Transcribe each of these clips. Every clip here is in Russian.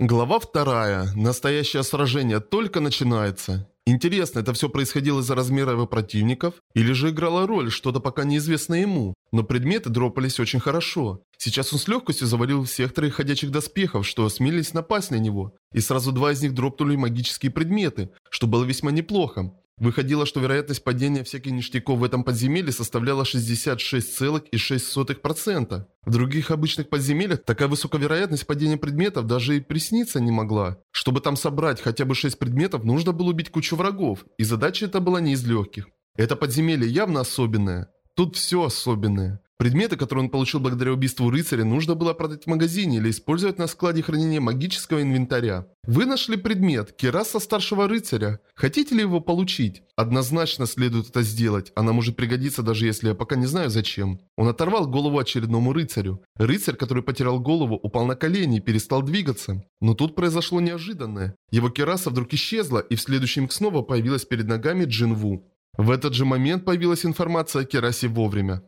Глава вторая. Настоящее сражение только начинается. Интересно, это все происходило из-за размера его противников? Или же играла роль что-то пока неизвестное ему? Но предметы дропались очень хорошо. Сейчас он с легкостью завалил всех троих ходячих доспехов, что осмелились напасть на него. И сразу два из них дропнули магические предметы, что было весьма неплохо. Выходило, что вероятность падения всяких ништяков в этом подземелье составляла 66,6%. В других обычных подземельях такая высокая вероятность падения предметов даже и присниться не могла. Чтобы там собрать хотя бы 6 предметов, нужно было убить кучу врагов, и задача эта была не из легких. Это подземелье явно особенное. Тут все особенное. Предметы, которые он получил благодаря убийству рыцаря, нужно было продать в магазине или использовать на складе хранения магического инвентаря. Вы нашли предмет, кераса старшего рыцаря. Хотите ли его получить? Однозначно следует это сделать. Она может пригодиться, даже если я пока не знаю зачем. Он оторвал голову очередному рыцарю. Рыцарь, который потерял голову, упал на колени и перестал двигаться. Но тут произошло неожиданное. Его кераса вдруг исчезла, и в следующий миг снова появилась перед ногами Джинву. В этот же момент появилась информация о керасе вовремя.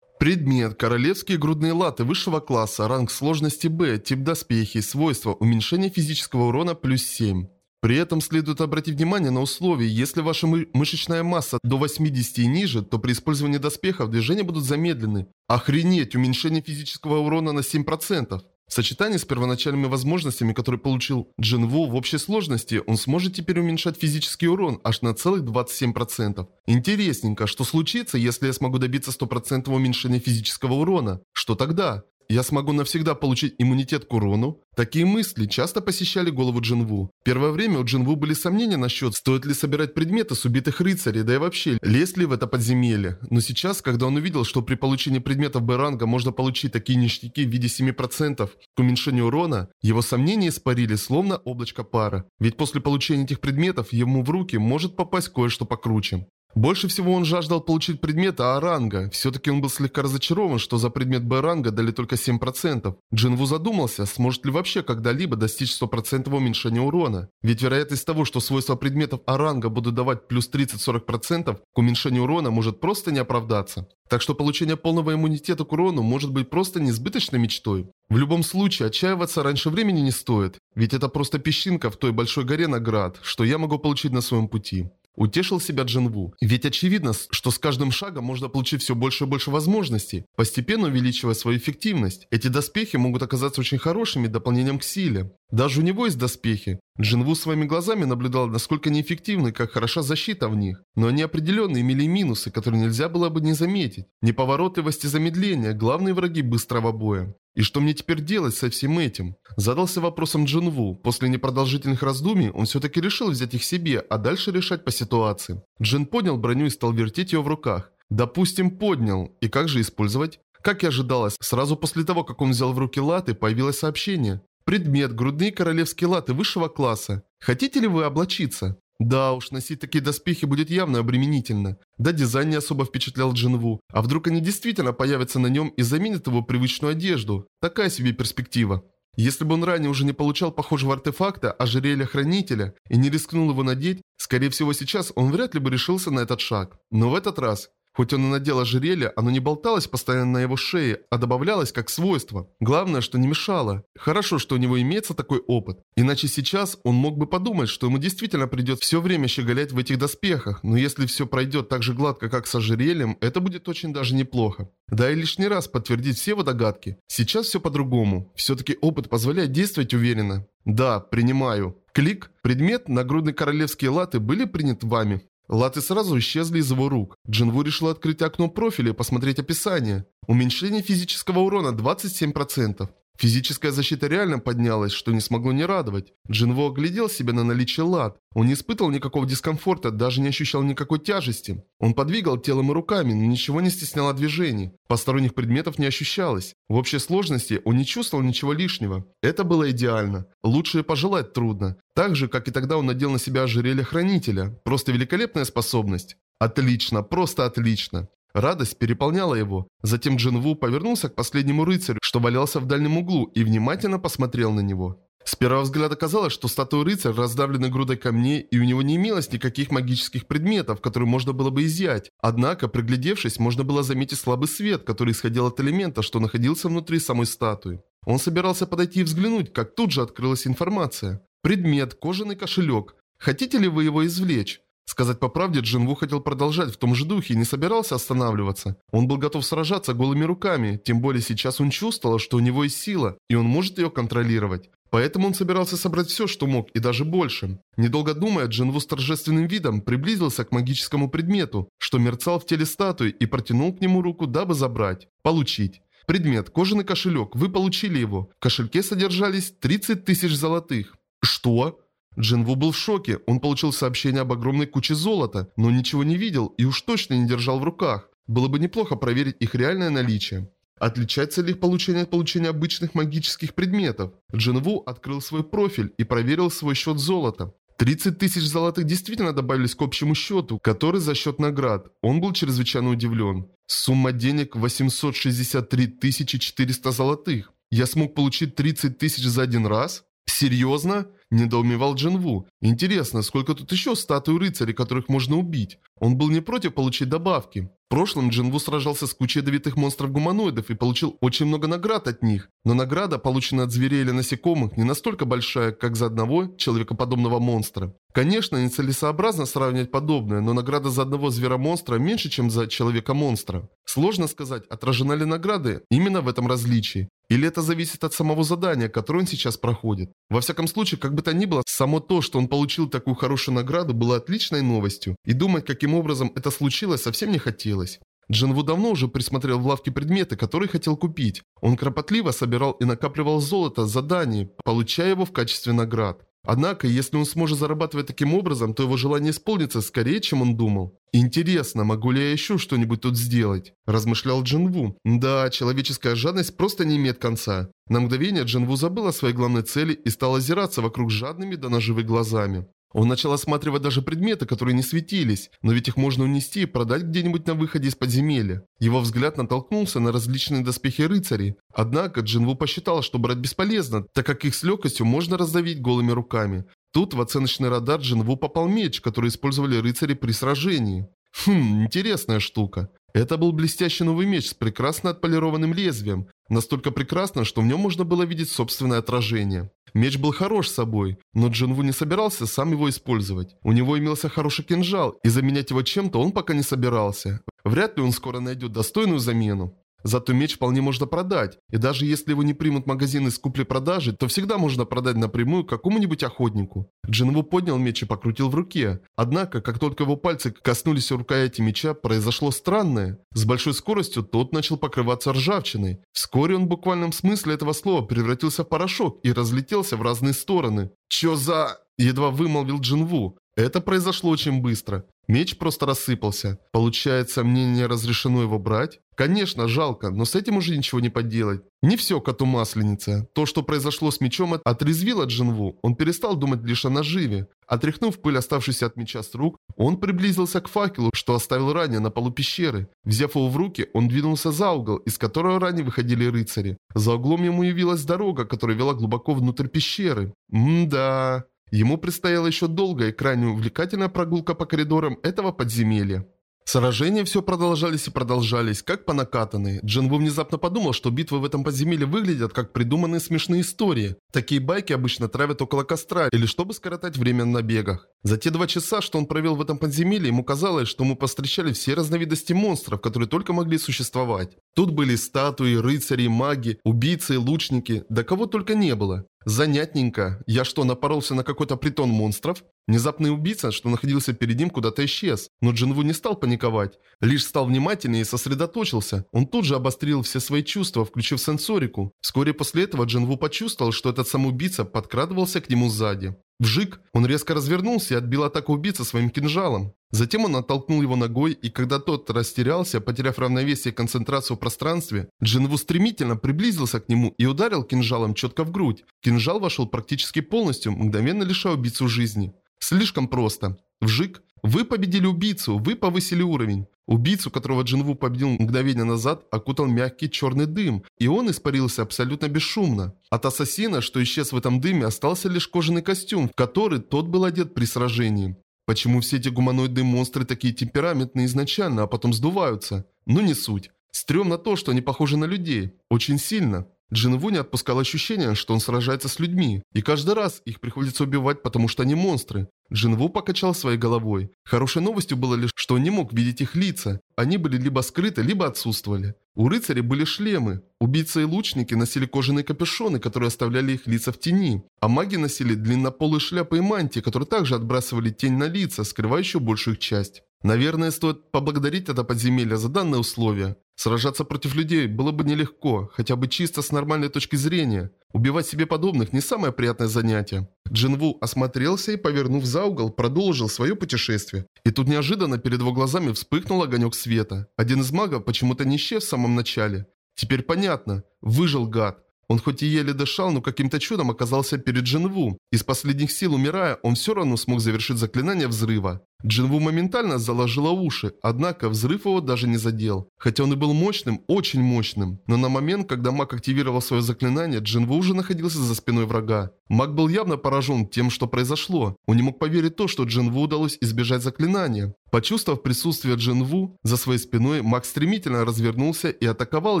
Предмет. Королевские грудные латы высшего класса. Ранг сложности Б. Тип доспехи. Свойства. Уменьшение физического урона плюс 7. При этом следует обратить внимание на условия. Если ваша мы мышечная масса до 80 и ниже, то при использовании доспехов движения будут замедлены. Охренеть, уменьшение физического урона на 7%. В сочетании с первоначальными возможностями, которые получил Джин Ву в общей сложности, он сможет теперь уменьшать физический урон аж на целых 27%. Интересненько, что случится, если я смогу добиться 100% уменьшения физического урона? Что тогда? Я смогу навсегда получить иммунитет к урону? Такие мысли часто посещали голову Джинву. Первое время у Джинву были сомнения насчет, стоит ли собирать предметы с убитых рыцарей, да и вообще, лезть ли в это подземелье. Но сейчас, когда он увидел, что при получении предметов Б-ранга можно получить такие ништяки в виде 7% к уменьшению урона, его сомнения испарили, словно облачко пара. Ведь после получения этих предметов ему в руки может попасть кое-что покруче. Больше всего он жаждал получить предмет А-ранга. Все-таки он был слегка разочарован, что за предмет Б-ранга дали только 7%. Джинву задумался, сможет ли вообще когда-либо достичь 100% уменьшения урона. Ведь вероятность того, что свойства предметов А-ранга будут давать плюс 30-40% к уменьшению урона, может просто не оправдаться. Так что получение полного иммунитета к урону может быть просто несбыточной мечтой. В любом случае, отчаиваться раньше времени не стоит. Ведь это просто песчинка в той большой горе наград, что я могу получить на своем пути. Утешил себя Джинву. Ведь очевидно, что с каждым шагом можно получить все больше и больше возможностей, постепенно увеличивая свою эффективность. Эти доспехи могут оказаться очень хорошими дополнением к силе. Даже у него есть доспехи. Джинву своими глазами наблюдал, насколько неэффективны и как хороша защита в них. Но они определенно имели минусы, которые нельзя было бы не заметить. Неповоротливость и замедление – главные враги быстрого боя. И что мне теперь делать со всем этим? Задался вопросом Джинву. После непродолжительных раздумий он все-таки решил взять их себе, а дальше решать по ситуации. Джин поднял броню и стал вертеть ее в руках. Допустим, поднял. И как же использовать? Как и ожидалось, сразу после того, как он взял в руки латы, появилось сообщение. Предмет – грудные королевские латы высшего класса. Хотите ли вы облачиться? Да уж, носить такие доспехи будет явно обременительно. Да дизайн не особо впечатлял Джинву. А вдруг они действительно появятся на нем и заменят его привычную одежду? Такая себе перспектива. Если бы он ранее уже не получал похожего артефакта, ожерелья хранителя, и не рискнул его надеть, скорее всего сейчас он вряд ли бы решился на этот шаг. Но в этот раз Хоть он и надел ожерелье, оно не болталось постоянно на его шее, а добавлялось как свойство. Главное, что не мешало. Хорошо, что у него имеется такой опыт. Иначе сейчас он мог бы подумать, что ему действительно придет все время щеголять в этих доспехах. Но если все пройдет так же гладко, как с ожерельем, это будет очень даже неплохо. Да и лишний раз подтвердить все его догадки. Сейчас все по-другому. Все-таки опыт позволяет действовать уверенно. Да, принимаю. Клик. Предмет, нагрудные королевские латы были приняты вами. Латы сразу исчезли из его рук. Джинву решил открыть окно профиля и посмотреть описание. Уменьшение физического урона 27%. Физическая защита реально поднялась, что не смогло не радовать. Джинво оглядел себя на наличие лад. Он не испытывал никакого дискомфорта, даже не ощущал никакой тяжести. Он подвигал телом и руками, но ничего не стесняло движений. Посторонних предметов не ощущалось. В общей сложности он не чувствовал ничего лишнего. Это было идеально. Лучше пожелать трудно. Так же, как и тогда он надел на себя ожерелье хранителя. Просто великолепная способность. Отлично, просто отлично. Радость переполняла его. Затем Джин Ву повернулся к последнему рыцарю, что валялся в дальнем углу, и внимательно посмотрел на него. С первого взгляда казалось, что статуя рыцаря раздавлена грудой камней, и у него не имелось никаких магических предметов, которые можно было бы изъять. Однако, приглядевшись, можно было заметить слабый свет, который исходил от элемента, что находился внутри самой статуи. Он собирался подойти и взглянуть, как тут же открылась информация. Предмет, кожаный кошелек. Хотите ли вы его извлечь? Сказать по правде, Джинву хотел продолжать в том же духе и не собирался останавливаться. Он был готов сражаться голыми руками, тем более сейчас он чувствовал, что у него есть сила, и он может ее контролировать. Поэтому он собирался собрать все, что мог, и даже больше. Недолго думая, Джинву с торжественным видом приблизился к магическому предмету, что мерцал в теле статуи, и протянул к нему руку, дабы забрать. Получить. Предмет, кожаный кошелек, вы получили его. В кошельке содержались 30 тысяч золотых. Что? Джинву был в шоке. Он получил сообщение об огромной куче золота, но ничего не видел и уж точно не держал в руках. Было бы неплохо проверить их реальное наличие. Отличается ли их получение от получения обычных магических предметов? Джинву открыл свой профиль и проверил свой счет золота. 30 тысяч золотых действительно добавились к общему счету, который за счет наград. Он был чрезвычайно удивлен. Сумма денег 863 400 золотых. Я смог получить 30 тысяч за один раз? Серьезно? Недоумевал Джинву. Интересно, сколько тут еще статуй рыцарей, которых можно убить? Он был не против получить добавки. Прошлом Джинву сражался с кучей ядовитых монстров-гуманоидов и получил очень много наград от них. Но награда, полученная от зверей или насекомых, не настолько большая, как за одного человекоподобного монстра. Конечно, нецелесообразно сравнивать подобное, но награда за одного зверомонстра меньше, чем за человека-монстра. Сложно сказать, отражена ли награды именно в этом различии. Или это зависит от самого задания, которое он сейчас проходит. Во всяком случае, как бы то ни было, само то, что он получил такую хорошую награду, было отличной новостью. И думать, каким образом это случилось, совсем не хотелось. Джинву давно уже присмотрел в лавке предметы, которые хотел купить. Он кропотливо собирал и накапливал золото за дани, получая его в качестве наград. Однако, если он сможет зарабатывать таким образом, то его желание исполнится скорее, чем он думал. «Интересно, могу ли я еще что-нибудь тут сделать?» – размышлял Джинву. Да, человеческая жадность просто не имеет конца. На мгновение Джинву забыл о своей главной цели и стал озираться вокруг жадными до наживы глазами. Он начал осматривать даже предметы, которые не светились, но ведь их можно унести и продать где-нибудь на выходе из подземелья. Его взгляд натолкнулся на различные доспехи рыцарей. Однако Джинву посчитал, что брать бесполезно, так как их с легкостью можно раздавить голыми руками. Тут в оценочный радар Джинву попал меч, который использовали рыцари при сражении. Хм, интересная штука. Это был блестящий новый меч с прекрасно отполированным лезвием. Настолько прекрасно, что в нем можно было видеть собственное отражение. Меч был хорош собой, но Джинву не собирался сам его использовать. У него имелся хороший кинжал, и заменять его чем-то он пока не собирался. Вряд ли он скоро найдет достойную замену. Зато меч вполне можно продать, и даже если его не примут магазины с купли-продажи, то всегда можно продать напрямую какому-нибудь охотнику. Джинву поднял меч и покрутил в руке. Однако, как только его пальцы коснулись рукояти меча, произошло странное. С большой скоростью тот начал покрываться ржавчиной. Вскоре он в буквальном смысле этого слова превратился в порошок и разлетелся в разные стороны. «Чё за...» – едва вымолвил Джинву. Это произошло очень быстро. Меч просто рассыпался. Получается, мне не разрешено его брать? Конечно, жалко, но с этим уже ничего не поделать. Не все коту масленица. То, что произошло с мечом, отрезвило Джинву. Он перестал думать лишь о наживе. Отряхнув пыль, оставшуюся от меча с рук, он приблизился к факелу, что оставил ранее на полу пещеры. Взяв его в руки, он двинулся за угол, из которого ранее выходили рыцари. За углом ему явилась дорога, которая вела глубоко внутрь пещеры. М-да... Ему предстояла еще долгая и крайне увлекательная прогулка по коридорам этого подземелья. Сражения все продолжались и продолжались, как по накатанной. Джинву внезапно подумал, что битвы в этом подземелье выглядят как придуманные смешные истории. Такие байки обычно травят около костра или чтобы скоротать время на бегах. За те два часа, что он провел в этом подземелье, ему казалось, что мы повстречали все разновидности монстров, которые только могли существовать. Тут были статуи, рыцари, маги, убийцы, лучники, да кого только не было. Занятненько. Я что, напоролся на какой-то притон монстров? Внезапный убийца, что находился перед ним, куда-то исчез. Но Джинву не стал паниковать. Лишь стал внимательнее и сосредоточился. Он тут же обострил все свои чувства, включив сенсорику. Вскоре после этого Джинву почувствовал, что этот самоубийца подкрадывался к нему сзади. Вжик! Он резко развернулся и отбил атаку убийцы своим кинжалом. Затем он оттолкнул его ногой, и когда тот растерялся, потеряв равновесие и концентрацию в пространстве, Джинву стремительно приблизился к нему и ударил кинжалом четко в грудь. Кинжал вошел практически полностью, мгновенно лишая убийцу жизни. Слишком просто. Вжик! Вы победили убийцу, вы повысили уровень. Убийцу, которого Джинву победил мгновение назад, окутал мягкий черный дым, и он испарился абсолютно бесшумно. От ассасина, что исчез в этом дыме, остался лишь кожаный костюм, в который тот был одет при сражении. Почему все эти гуманоидные монстры такие темпераментные изначально, а потом сдуваются? Ну не суть. Стремно то, что они похожи на людей. Очень сильно. Джинву не отпускал ощущение, что он сражается с людьми, и каждый раз их приходится убивать, потому что они монстры. Джинву покачал своей головой. Хорошей новостью было лишь, что он не мог видеть их лица. Они были либо скрыты, либо отсутствовали. У рыцарей были шлемы. Убийцы и лучники носили кожаные капюшоны, которые оставляли их лица в тени. А маги носили длиннополые шляпы и мантии, которые также отбрасывали тень на лица, скрывающую большую их часть. Наверное, стоит поблагодарить это подземелье за данное условие. Сражаться против людей было бы нелегко, хотя бы чисто с нормальной точки зрения. Убивать себе подобных не самое приятное занятие. Джинву осмотрелся и, повернув за угол, продолжил свое путешествие. И тут неожиданно перед его глазами вспыхнул огонек света. Один из магов почему-то не исчез в самом начале. Теперь понятно. Выжил гад. Он хоть и еле дышал, но каким-то чудом оказался перед Джинву. Из последних сил умирая, он все равно смог завершить заклинание взрыва. Джинву моментально заложила уши, однако взрыв его даже не задел. Хотя он и был мощным, очень мощным. Но на момент, когда маг активировал свое заклинание, Джинву уже находился за спиной врага. Маг был явно поражен тем, что произошло. Он не мог поверить то, что Джинву удалось избежать заклинания. Почувствовав присутствие Джинву за своей спиной, маг стремительно развернулся и атаковал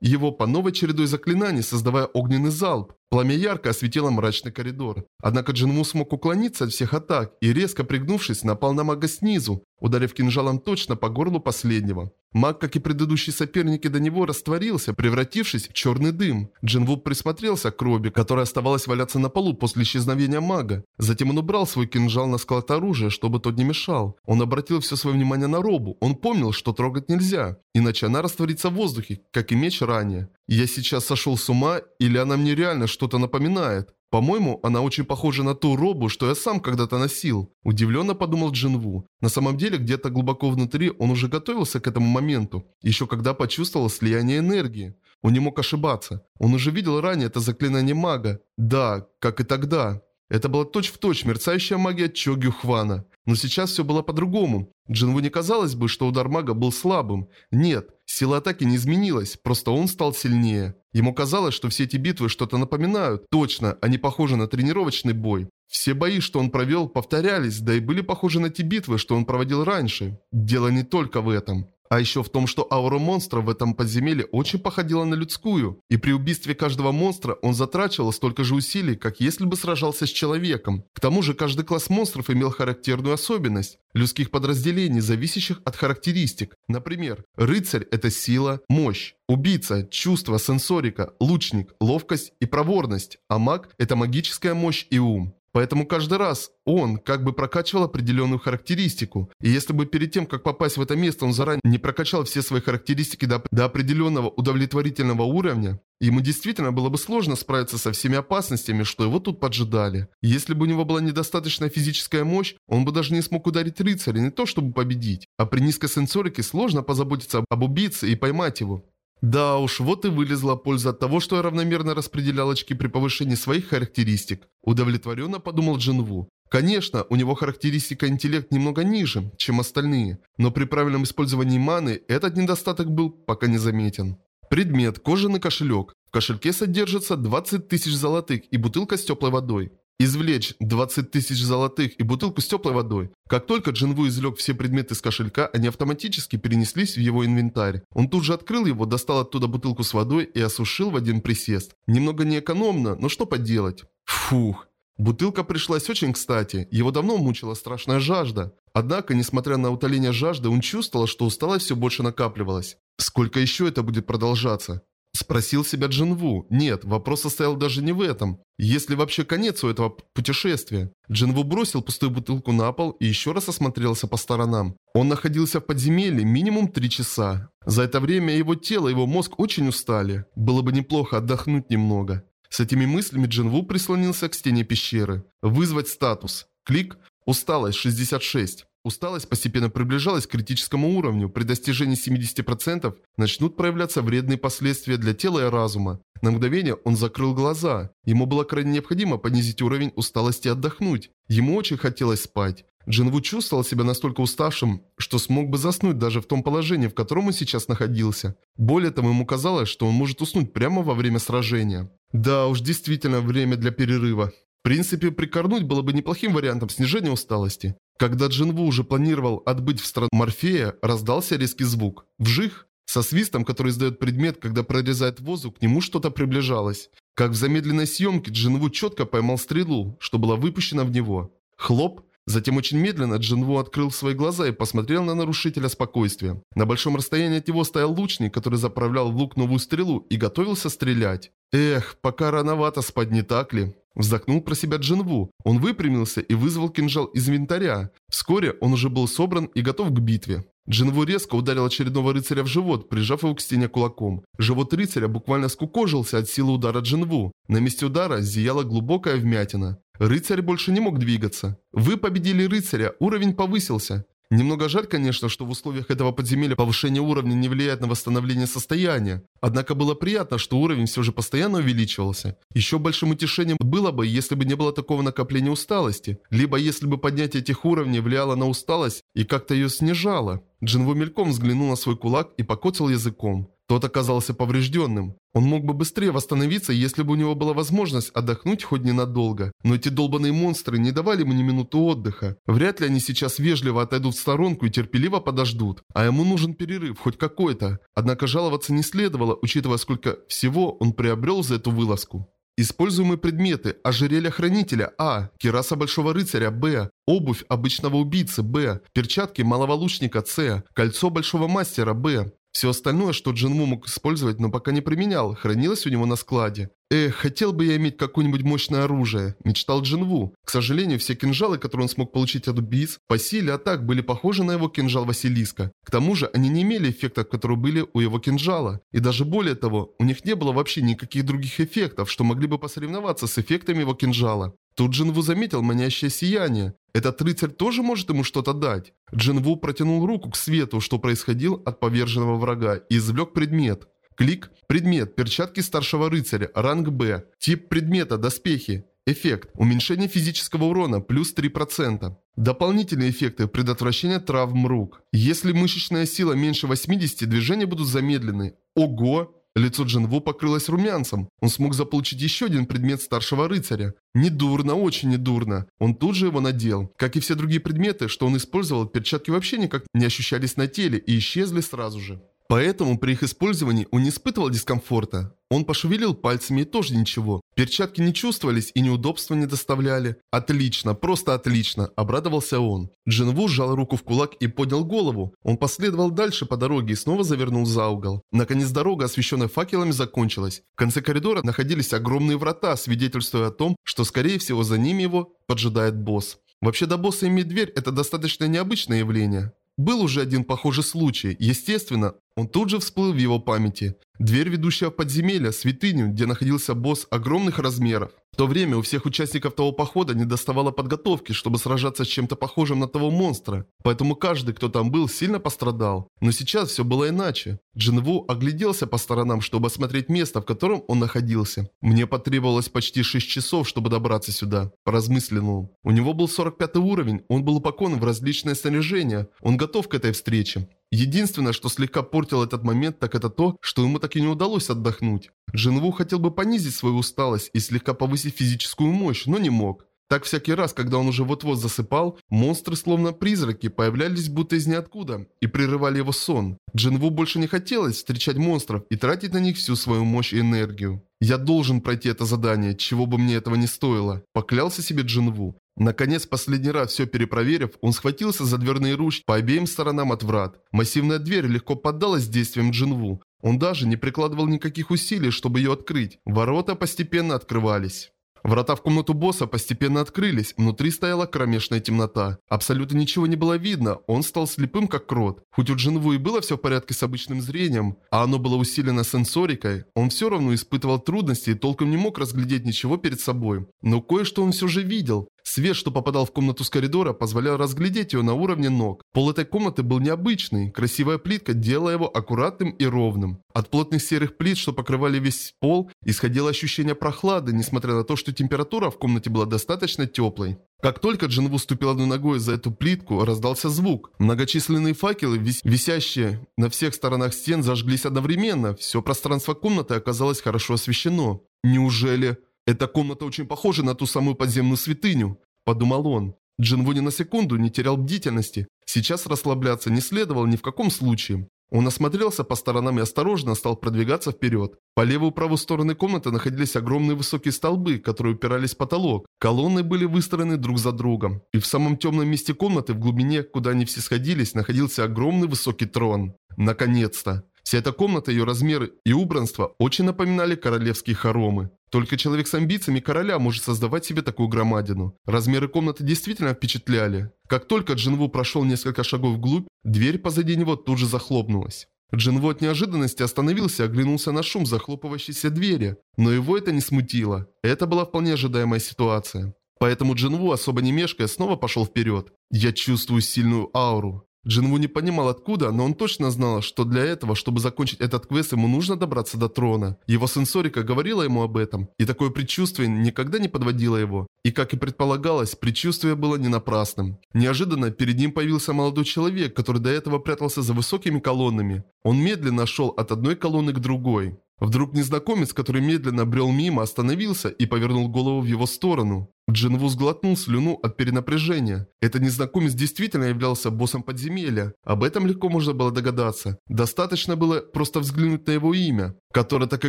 его по новой чередой заклинаний, создавая огненный залп. Пламя ярко осветило мрачный коридор. Однако Джинву смог уклониться от всех атак и, резко пригнувшись, напал на мага снизу, ударив кинжалом точно по горлу последнего. Маг, как и предыдущие соперники до него, растворился, превратившись в черный дым. Джинву присмотрелся к Робби, которая оставалась валяться на полу после исчезновения мага. Затем он убрал свой кинжал на склад оружия, чтобы тот не мешал. Он обратил все свое внимание на Робу. Он помнил, что трогать нельзя, иначе она растворится в воздухе, как и меч ранее. Я сейчас сошел с ума, или она мне реально что-то напоминает? По-моему, она очень похожа на ту робу, что я сам когда-то носил. Удивленно подумал Джинву. На самом деле, где-то глубоко внутри он уже готовился к этому моменту. Еще когда почувствовал слияние энергии. Он не мог ошибаться. Он уже видел ранее это заклинание мага. Да, как и тогда. Это была точь-в-точь точь мерцающая магия Чо Гюхвана. Но сейчас все было по-другому. Джинву не казалось бы, что удар мага был слабым. Нет, сила атаки не изменилась, просто он стал сильнее. Ему казалось, что все эти битвы что-то напоминают. Точно, они похожи на тренировочный бой. Все бои, что он провел, повторялись, да и были похожи на те битвы, что он проводил раньше. Дело не только в этом. А еще в том, что аура монстра в этом подземелье очень походила на людскую, и при убийстве каждого монстра он затрачивал столько же усилий, как если бы сражался с человеком. К тому же каждый класс монстров имел характерную особенность людских подразделений, зависящих от характеристик. Например, рыцарь – это сила, мощь, убийца – чувство, сенсорика, лучник – ловкость и проворность, а маг – это магическая мощь и ум. Поэтому каждый раз он как бы прокачивал определенную характеристику. И если бы перед тем, как попасть в это место, он заранее не прокачал все свои характеристики до, до определенного удовлетворительного уровня, ему действительно было бы сложно справиться со всеми опасностями, что его тут поджидали. Если бы у него была недостаточная физическая мощь, он бы даже не смог ударить рыцаря, не то чтобы победить. А при низкой сенсорике сложно позаботиться об убийце и поймать его. Да уж, вот и вылезла польза от того, что я равномерно распределял очки при повышении своих характеристик. Удовлетворенно подумал Джинву. Конечно, у него характеристика интеллект немного ниже, чем остальные, но при правильном использовании маны этот недостаток был пока не заметен. Предмет – кожаный кошелек. В кошельке содержится 20 тысяч золотых и бутылка с теплой водой. Извлечь 20 тысяч золотых и бутылку с теплой водой. Как только Джинву извлек все предметы из кошелька, они автоматически перенеслись в его инвентарь. Он тут же открыл его, достал оттуда бутылку с водой и осушил в один присест. Немного неэкономно, но что поделать. Фух. Бутылка пришлась очень кстати, его давно мучила страшная жажда. Однако, несмотря на утоление жажды, он чувствовал, что усталость все больше накапливалась. Сколько еще это будет продолжаться? Спросил себя Джинву. Нет, вопрос состоял даже не в этом. Есть ли вообще конец у этого путешествия? Джинву бросил пустую бутылку на пол и еще раз осмотрелся по сторонам. Он находился в подземелье минимум три часа. За это время его тело и его мозг очень устали. Было бы неплохо отдохнуть немного. С этими мыслями Джинву прислонился к стене пещеры. Вызвать статус. Клик. Усталость 66. Усталость постепенно приближалась к критическому уровню. При достижении 70% начнут проявляться вредные последствия для тела и разума. На мгновение он закрыл глаза. Ему было крайне необходимо понизить уровень усталости и отдохнуть. Ему очень хотелось спать. Джинву чувствовал себя настолько уставшим, что смог бы заснуть даже в том положении, в котором он сейчас находился. Более того, ему казалось, что он может уснуть прямо во время сражения. Да уж, действительно, время для перерыва. В принципе, прикорнуть было бы неплохим вариантом снижения усталости. Когда Джинву уже планировал отбыть в страну Морфея, раздался резкий звук. Вжих! Со свистом, который издает предмет, когда прорезает воздух, к нему что-то приближалось. Как в замедленной съемке Джинву четко поймал стрелу, что была выпущена в него. Хлоп. Затем очень медленно Джинву открыл свои глаза и посмотрел на нарушителя спокойствия. На большом расстоянии от него стоял лучник, который заправлял в лук новую стрелу и готовился стрелять. Эх, пока рановато спать, не так ли? Вздохнул про себя Джинву. Он выпрямился и вызвал кинжал из инвентаря. Вскоре он уже был собран и готов к битве. Джинву резко ударил очередного рыцаря в живот, прижав его к стене кулаком. Живот рыцаря буквально скукожился от силы удара Джинву. На месте удара зияла глубокая вмятина. Рыцарь больше не мог двигаться. Вы победили рыцаря, уровень повысился. Немного жаль, конечно, что в условиях этого подземелья повышение уровня не влияет на восстановление состояния. Однако было приятно, что уровень все же постоянно увеличивался. Еще большим утешением было бы, если бы не было такого накопления усталости. Либо если бы поднятие этих уровней влияло на усталость и как-то ее снижало. Джинву мельком взглянул на свой кулак и покоцал языком. Тот оказался поврежденным. Он мог бы быстрее восстановиться, если бы у него была возможность отдохнуть хоть ненадолго. Но эти долбанные монстры не давали ему ни минуты отдыха. Вряд ли они сейчас вежливо отойдут в сторонку и терпеливо подождут. А ему нужен перерыв, хоть какой-то. Однако жаловаться не следовало, учитывая сколько всего он приобрел за эту вылазку. Используемые предметы. Ожерелье хранителя А. Кераса большого рыцаря Б. Обувь обычного убийцы Б. Перчатки малого лучника С. Кольцо большого мастера Б. Все остальное, что Джинму мог использовать, но пока не применял, хранилось у него на складе. Эх, хотел бы я иметь какое-нибудь мощное оружие, мечтал Джинву. К сожалению, все кинжалы, которые он смог получить от убийц, по силе атак были похожи на его кинжал Василиска. К тому же, они не имели эффектов, которые были у его кинжала. И даже более того, у них не было вообще никаких других эффектов, что могли бы посоревноваться с эффектами его кинжала. Тут Джинву заметил манящее сияние. Этот рыцарь тоже может ему что-то дать? Джинву протянул руку к свету, что происходил от поверженного врага, и извлек предмет. Клик. Предмет. Перчатки старшего рыцаря. Ранг Б. Тип предмета. Доспехи. Эффект. Уменьшение физического урона плюс 3%. Дополнительные эффекты. Предотвращение травм рук. Если мышечная сила меньше 80, движения будут замедлены. Ого! Лицо Джинву покрылось румянцем. Он смог заполучить еще один предмет старшего рыцаря. Недурно, очень недурно. Он тут же его надел. Как и все другие предметы, что он использовал, перчатки вообще никак не ощущались на теле и исчезли сразу же. Поэтому при их использовании он не испытывал дискомфорта. Он пошевелил пальцами и тоже ничего. Перчатки не чувствовались и неудобства не доставляли. Отлично, просто отлично, обрадовался он. Джинву сжал руку в кулак и поднял голову. Он последовал дальше по дороге и снова завернул за угол. Наконец дорога, освещенная факелами, закончилась. В конце коридора находились огромные врата, свидетельствуя о том, что скорее всего за ними его поджидает босс. Вообще до босса иметь дверь – это достаточно необычное явление. Был уже один похожий случай. Естественно, он тут же всплыл в его памяти. Дверь, ведущая в подземелье, святыню, где находился босс огромных размеров. В то время у всех участников того похода не доставало подготовки, чтобы сражаться с чем-то похожим на того монстра. Поэтому каждый, кто там был, сильно пострадал. Но сейчас все было иначе. Джинву огляделся по сторонам, чтобы осмотреть место, в котором он находился. Мне потребовалось почти 6 часов, чтобы добраться сюда. Поразмыслил У него был 45 уровень, он был упакован в различное снаряжение. Он готов к этой встрече. Единственное, что слегка портил этот момент, так это то, что ему так и не удалось отдохнуть. Джинву хотел бы понизить свою усталость и слегка повысить физическую мощь, но не мог. Так всякий раз, когда он уже вот-вот засыпал, монстры, словно призраки, появлялись будто из ниоткуда и прерывали его сон. Джинву больше не хотелось встречать монстров и тратить на них всю свою мощь и энергию. «Я должен пройти это задание, чего бы мне этого не стоило», – поклялся себе Джинву. Наконец, последний раз все перепроверив, он схватился за дверные ручки по обеим сторонам от врат. Массивная дверь легко поддалась действиям Джинву. Он даже не прикладывал никаких усилий, чтобы ее открыть. Ворота постепенно открывались. Врата в комнату босса постепенно открылись, внутри стояла кромешная темнота. Абсолютно ничего не было видно, он стал слепым как крот. Хоть у Джинву и было все в порядке с обычным зрением, а оно было усилено сенсорикой, он все равно испытывал трудности и толком не мог разглядеть ничего перед собой. Но кое-что он все же видел. Свет, что попадал в комнату с коридора, позволял разглядеть ее на уровне ног. Пол этой комнаты был необычный, красивая плитка делала его аккуратным и ровным. От плотных серых плит, что покрывали весь пол, исходило ощущение прохлады, несмотря на то, что температура в комнате была достаточно теплой. Как только Джинву ступил одной ногой за эту плитку, раздался звук. Многочисленные факелы, вис висящие на всех сторонах стен, зажглись одновременно. Все пространство комнаты оказалось хорошо освещено. Неужели... «Эта комната очень похожа на ту самую подземную святыню», – подумал он. Джинву ни на секунду не терял бдительности. Сейчас расслабляться не следовало ни в каком случае. Он осмотрелся по сторонам и осторожно стал продвигаться вперед. По левую и правую стороны комнаты находились огромные высокие столбы, которые упирались в потолок. Колонны были выстроены друг за другом. И в самом темном месте комнаты, в глубине, куда они все сходились, находился огромный высокий трон. Наконец-то! Вся эта комната, ее размеры и убранство очень напоминали королевские хоромы. Только человек с амбициями короля может создавать себе такую громадину. Размеры комнаты действительно впечатляли. Как только Джинву прошел несколько шагов вглубь, дверь позади него тут же захлопнулась. Джинву от неожиданности остановился и оглянулся на шум захлопывающейся двери. Но его это не смутило. Это была вполне ожидаемая ситуация. Поэтому Джинву, особо не мешкая, снова пошел вперед. «Я чувствую сильную ауру. Джинву не понимал откуда, но он точно знал, что для этого, чтобы закончить этот квест, ему нужно добраться до трона. Его сенсорика говорила ему об этом, и такое предчувствие никогда не подводило его. И как и предполагалось, предчувствие было не напрасным. Неожиданно перед ним появился молодой человек, который до этого прятался за высокими колоннами. Он медленно шел от одной колонны к другой. Вдруг незнакомец, который медленно брел мимо, остановился и повернул голову в его сторону. Джинву сглотнул слюну от перенапряжения. Этот незнакомец действительно являлся боссом подземелья. Об этом легко можно было догадаться. Достаточно было просто взглянуть на его имя, которое так и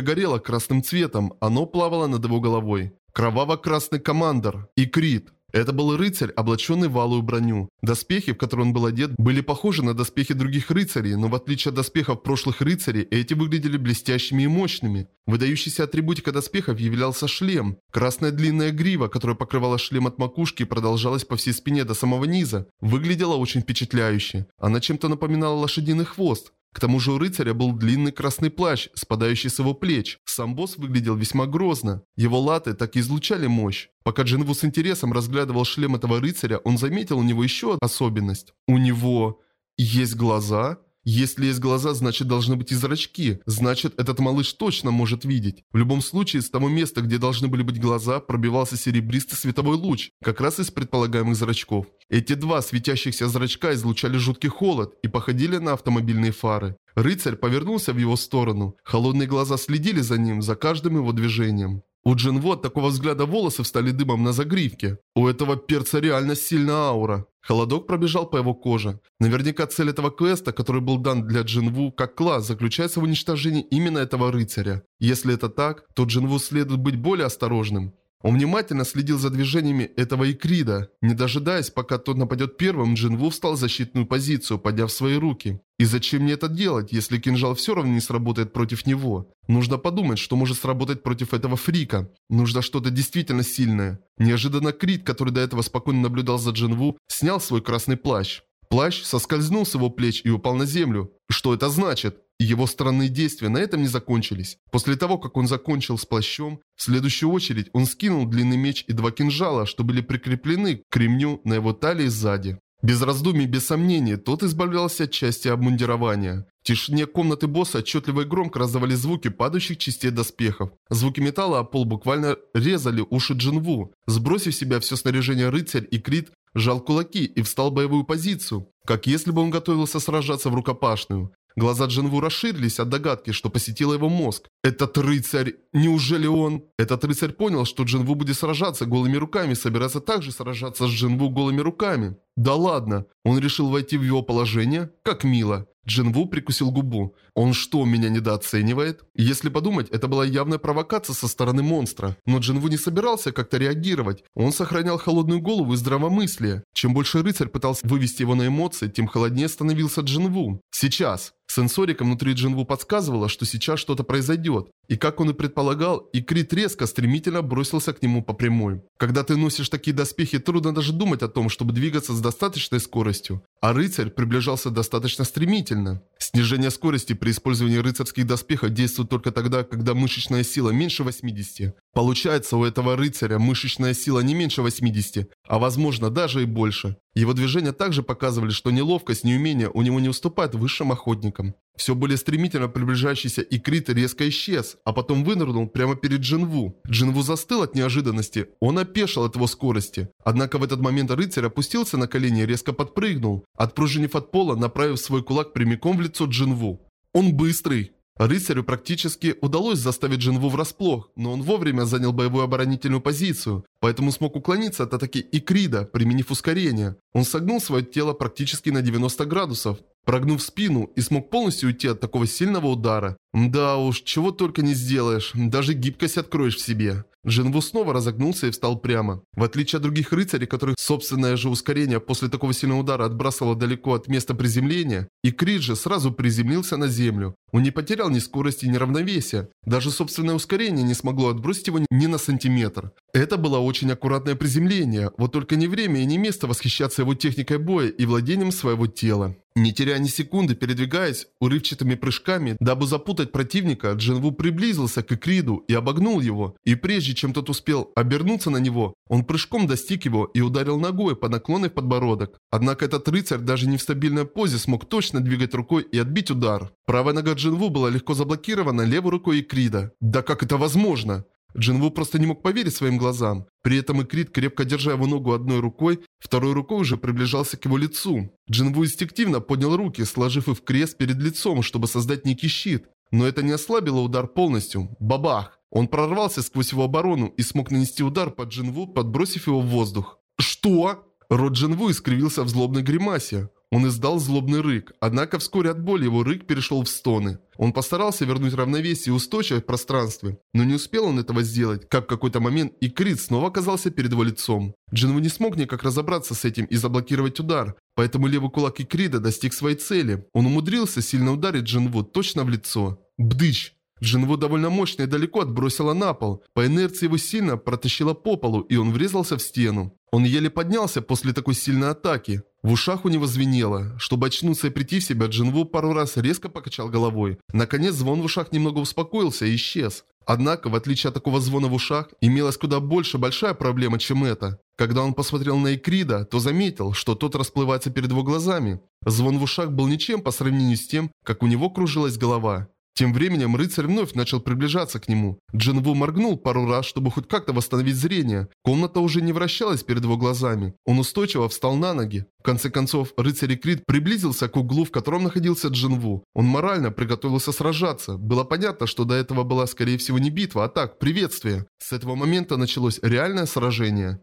горело красным цветом. Оно плавало над его головой. Кроваво-красный командор. Икрит. Это был рыцарь, облаченный в алую броню. Доспехи, в которые он был одет, были похожи на доспехи других рыцарей, но в отличие от доспехов прошлых рыцарей, эти выглядели блестящими и мощными. Выдающейся атрибутика доспехов являлся шлем. Красная длинная грива, которая покрывала шлем от макушки и продолжалась по всей спине до самого низа, выглядела очень впечатляюще. Она чем-то напоминала лошадиный хвост. К тому же у рыцаря был длинный красный плащ, спадающий с его плеч. Сам босс выглядел весьма грозно. Его латы так и излучали мощь. Пока Джинву с интересом разглядывал шлем этого рыцаря, он заметил у него еще особенность. У него есть глаза? Если есть глаза, значит должны быть и зрачки. Значит, этот малыш точно может видеть. В любом случае, с того места, где должны были быть глаза, пробивался серебристый световой луч, как раз из предполагаемых зрачков. Эти два светящихся зрачка излучали жуткий холод и походили на автомобильные фары. Рыцарь повернулся в его сторону. Холодные глаза следили за ним, за каждым его движением. У Джинву от такого взгляда волосы встали дымом на загривке. У этого перца реально сильная аура. Холодок пробежал по его коже. Наверняка цель этого квеста, который был дан для Джинву как класс, заключается в уничтожении именно этого рыцаря. Если это так, то Джинву следует быть более осторожным. Он внимательно следил за движениями этого Икрида. Не дожидаясь, пока тот нападет первым, Джинву встал в защитную позицию, подняв свои руки. И зачем мне это делать, если кинжал все равно не сработает против него? Нужно подумать, что может сработать против этого фрика. Нужно что-то действительно сильное. Неожиданно Крид, который до этого спокойно наблюдал за Джинву, снял свой красный плащ. Плащ соскользнул с его плеч и упал на землю. Что это значит? Его странные действия на этом не закончились. После того, как он закончил с плащом, в следующую очередь он скинул длинный меч и два кинжала, что были прикреплены к ремню на его талии сзади. Без раздумий, без сомнений, тот избавлялся от части обмундирования. В тишине комнаты босса отчетливо и громко раздавали звуки падающих частей доспехов. Звуки металла о пол буквально резали уши Джинву. Сбросив себя все снаряжение рыцарь и Крит, сжал кулаки и встал в боевую позицию, как если бы он готовился сражаться в рукопашную. Глаза Джинву расширились от догадки, что посетила его мозг. «Этот рыцарь! Неужели он...» Этот рыцарь понял, что Джинву будет сражаться голыми руками, собирается также сражаться с Джинву голыми руками. Да ладно, он решил войти в его положение? Как мило. Джинву прикусил губу. Он что, меня недооценивает? Если подумать, это была явная провокация со стороны монстра. Но Джинву не собирался как-то реагировать. Он сохранял холодную голову и здравомыслие. Чем больше рыцарь пытался вывести его на эмоции, тем холоднее становился Джинву. Сейчас. Сенсорика внутри Джинву подсказывала, что сейчас что-то произойдет. И как он и предполагал, Икрит резко, стремительно бросился к нему по прямой. Когда ты носишь такие доспехи, трудно даже думать о том, чтобы двигаться с достаточной скоростью. А рыцарь приближался достаточно стремительно. Снижение скорости при использовании рыцарских доспехов действует только тогда, когда мышечная сила меньше 80. Получается, у этого рыцаря мышечная сила не меньше 80, а возможно даже и больше. Его движения также показывали, что ни ловкость, ни умение у него не уступают высшим охотникам. Все более стремительно приближающийся Икрит резко исчез, а потом вынырнул прямо перед Джинву. Джинву застыл от неожиданности, он опешил от его скорости. Однако в этот момент рыцарь опустился на колени и резко подпрыгнул, отпружинив от пола, направив свой кулак прямиком в лицо Джинву. Он быстрый. Рыцарю практически удалось заставить Джинву врасплох, но он вовремя занял боевую оборонительную позицию, поэтому смог уклониться от атаки Икрида, применив ускорение. Он согнул свое тело практически на 90 градусов, прогнув спину и смог полностью уйти от такого сильного удара. Да уж, чего только не сделаешь, даже гибкость откроешь в себе. Джинву снова разогнулся и встал прямо. В отличие от других рыцарей, которых собственное же ускорение после такого сильного удара отбрасывало далеко от места приземления, и Крид же сразу приземлился на землю. Он не потерял ни скорости, ни равновесия. Даже собственное ускорение не смогло отбросить его ни на сантиметр. Это было очень аккуратное приземление, вот только не время и не место восхищаться его техникой боя и владением своего тела. Не теряя ни секунды, передвигаясь урывчатыми прыжками, дабы запутать противника, Джинву приблизился к Икриду и обогнул его. И прежде чем тот успел обернуться на него, он прыжком достиг его и ударил ногой по наклонной подбородок. Однако этот рыцарь даже не в стабильной позе смог точно двигать рукой и отбить удар. Правая нога Джинву была легко заблокирована левой рукой Икрида. Да как это возможно? Джинву просто не мог поверить своим глазам. При этом Икрит, крепко держа его ногу одной рукой, второй рукой уже приближался к его лицу. Джинву инстинктивно поднял руки, сложив их в крест перед лицом, чтобы создать некий щит. Но это не ослабило удар полностью. Бабах! Он прорвался сквозь его оборону и смог нанести удар по Джинву, подбросив его в воздух. «Что?» Рот Джинву искривился в злобной гримасе. Он издал злобный рык, однако вскоре от боли его рык перешел в стоны. Он постарался вернуть равновесие и устойчивость в пространстве, но не успел он этого сделать, как в какой-то момент и Крит снова оказался перед его лицом. Джинву не смог никак разобраться с этим и заблокировать удар, поэтому левый кулак Икрида достиг своей цели. Он умудрился сильно ударить Джинву точно в лицо. Бдыч! Джинву довольно мощно и далеко отбросила на пол. По инерции его сильно протащила по полу, и он врезался в стену. Он еле поднялся после такой сильной атаки. В ушах у него звенело. Чтобы очнуться и прийти в себя, Джинву пару раз резко покачал головой. Наконец звон в ушах немного успокоился и исчез. Однако, в отличие от такого звона в ушах, имелась куда больше большая проблема, чем это. Когда он посмотрел на Икрида, то заметил, что тот расплывается перед его глазами. Звон в ушах был ничем по сравнению с тем, как у него кружилась голова. Тем временем рыцарь вновь начал приближаться к нему. Джинву моргнул пару раз, чтобы хоть как-то восстановить зрение. Комната уже не вращалась перед его глазами. Он устойчиво встал на ноги. В конце концов, рыцарь Крит приблизился к углу, в котором находился Джинву. Он морально приготовился сражаться. Было понятно, что до этого была скорее всего не битва, а так, приветствие. С этого момента началось реальное сражение.